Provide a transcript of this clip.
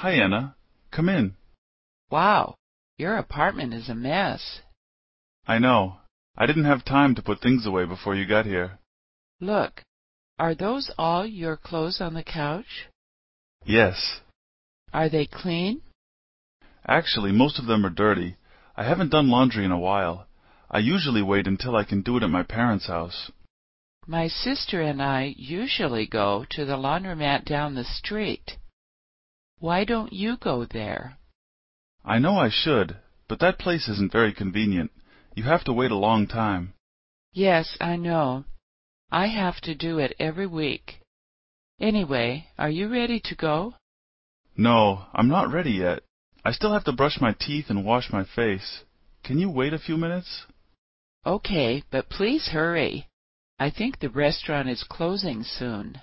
"Hi, Anna. Come in." "Wow, your apartment is a mess." "I know. I didn't have time to put things away before you got here." "Look, are those all your clothes on the couch?" "Yes." "Are they clean?" "Actually, most of them are dirty. I haven't done laundry in a while. I usually wait until I can do it at my parents' house." "My sister and I usually go to the laundromat down the street. Why don't you go there?" "I know I should, but that place isn't very convenient. You have to wait a long time." "Yes, I know. I have to do it every week. Anyway, are you ready to go?" "No, I'm not ready yet. I still have to brush my teeth and wash my face. Can you wait a few minutes?" Okay, but please hurry. I think the restaurant is closing soon.